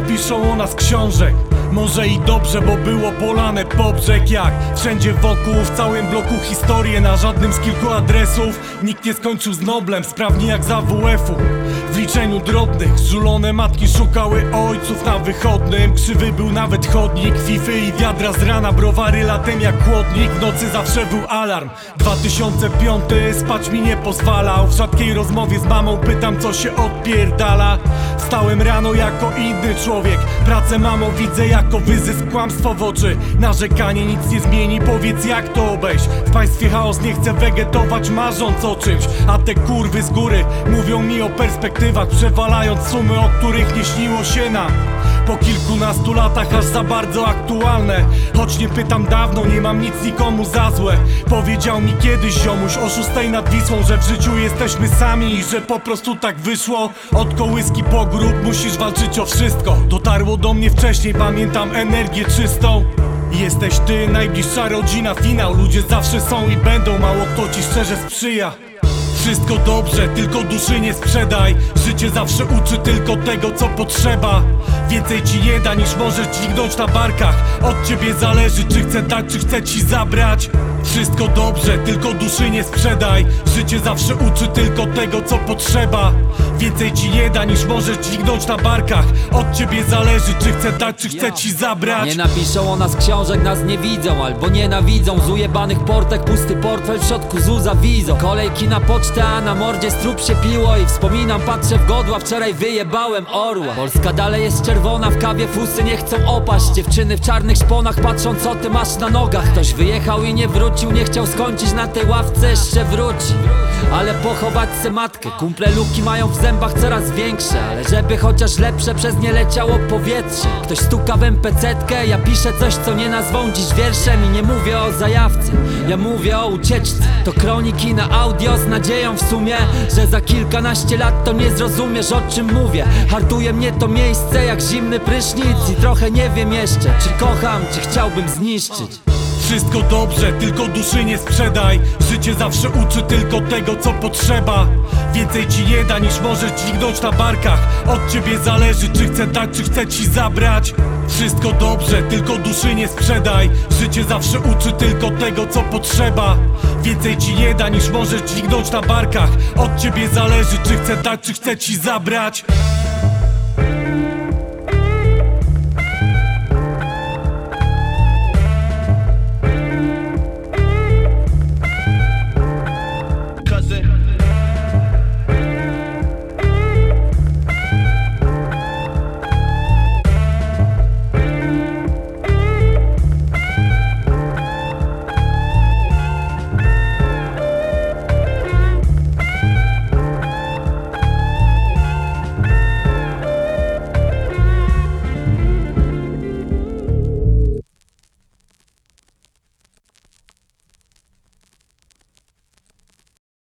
napiszą o nas książek. Może i dobrze, bo było polane po brzeg Jak wszędzie wokół, w całym bloku historię Na żadnym z kilku adresów. Nikt nie skończył z Noblem, sprawnie jak za WF-u W liczeniu drobnych, żulone matki szukały ojców na wychodnym. Krzywy był nawet chodnik, fify i wiadra z rana Browary latem jak chłodnik, w nocy zawsze był alarm. 2005 spać mi nie pozwalał. W rzadkiej rozmowie z mamą pytam co się odpierdala Wstałem rano jako inny człowiek. Pracę mamo widzę jako wyzysk kłamstwo w oczy. Narzekanie nic nie zmieni, powiedz jak to obejść. W państwie chaos nie chcę wegetować marząc o czymś. A te kurwy z góry mówią mi o perspektywach Przewalając sumy, o których nie śniło się nam. Po kilkunastu latach aż za bardzo aktualne. Choć nie pytam dawno, nie mam nic nikomu za złe. Powiedział mi kiedyś ziomuś o szóstej nad Wisłą Że w życiu jesteśmy sami i że po prostu tak wyszło. Od kołyski po musisz walczyć o wszystko. Dotarło do mnie wcześniej, pamiętam energię czystą. Jesteś ty, najbliższa rodzina, finał. Ludzie zawsze są i będą, mało kto ci szczerze sprzyja. Wszystko dobrze, tylko duszy nie sprzedaj. Życie zawsze uczy tylko tego, co potrzeba. Więcej ci nie da niż możesz dźwignąć na barkach. Od ciebie zależy, czy chcę dać, czy chcę ci zabrać Wszystko dobrze, tylko duszy nie sprzedaj. Życie zawsze uczy tylko tego, co potrzeba. Więcej ci nie da niż możesz dźwignąć na barkach. Od ciebie zależy, czy chcę dać, czy chcę ci zabrać. Nie napiszą o nas książek, nas nie widzą Albo nienawidzą. Z ujebanych portek, pusty portfel w środku zuza wizą. Kolejki na pocztę, a na mordzie strup się piło. I wspominam, patrzę w godła, wczoraj wyjebałem orła. Polska dalej jest czerwona, w kawie fusy nie chcą opaść. Dziewczyny w czarnych szponach patrzą co ty masz na nogach. Ktoś wyjechał i nie wrócił, nie chciał skończyć na tej ławce, jeszcze wróci. Ale pochować se matkę, kumple luki mają w zębach coraz większe. Ale żeby chociaż lepsze przez nie leciało powietrze. Ktoś stuka w MPC-tkę, ja piszę coś co nie nazwą dziś wierszem. I nie mówię o zajawce, ja mówię o ucieczce. To kroniki na audio z nadzieją w sumie Że za kilkanaście lat to nie zrozumiesz o czym mówię. Hartuje mnie to miejsce jak zimny prysznic I trochę nie wiem jeszcze, czy kocham, czy chciałbym zniszczyć Wszystko dobrze, tylko duszy nie sprzedaj. Życie zawsze uczy tylko tego, co potrzeba. Więcej ci nie da niż możesz dźwignąć na barkach. Od ciebie zależy, czy chcę dać, czy chcę ci zabrać. Wszystko dobrze, tylko duszy nie sprzedaj. Życie zawsze uczy tylko tego, co potrzeba. Więcej ci nie da niż możesz dźwignąć na barkach. Od ciebie zależy, czy chcę dać, czy chcę ci zabrać